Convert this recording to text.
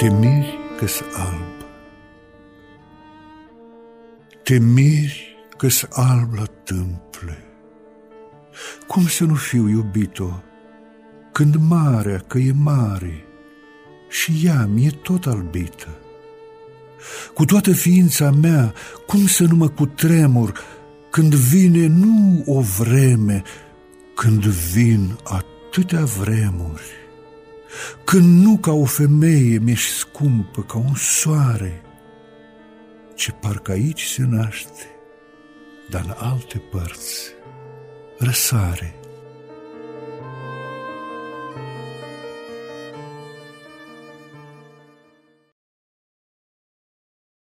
Te miri că-s alb. Te miri că-s alb la tâmple. Cum să nu fiu iubito Când marea că e mare Și ea mi-e tot albită? Cu toată ființa mea Cum să nu mă cutremur Când vine nu o vreme Când vin atâtea vremuri când nu ca o femeie mi-ești scumpă, ca un soare, ce parcă aici se naște, dar în alte părți răsare.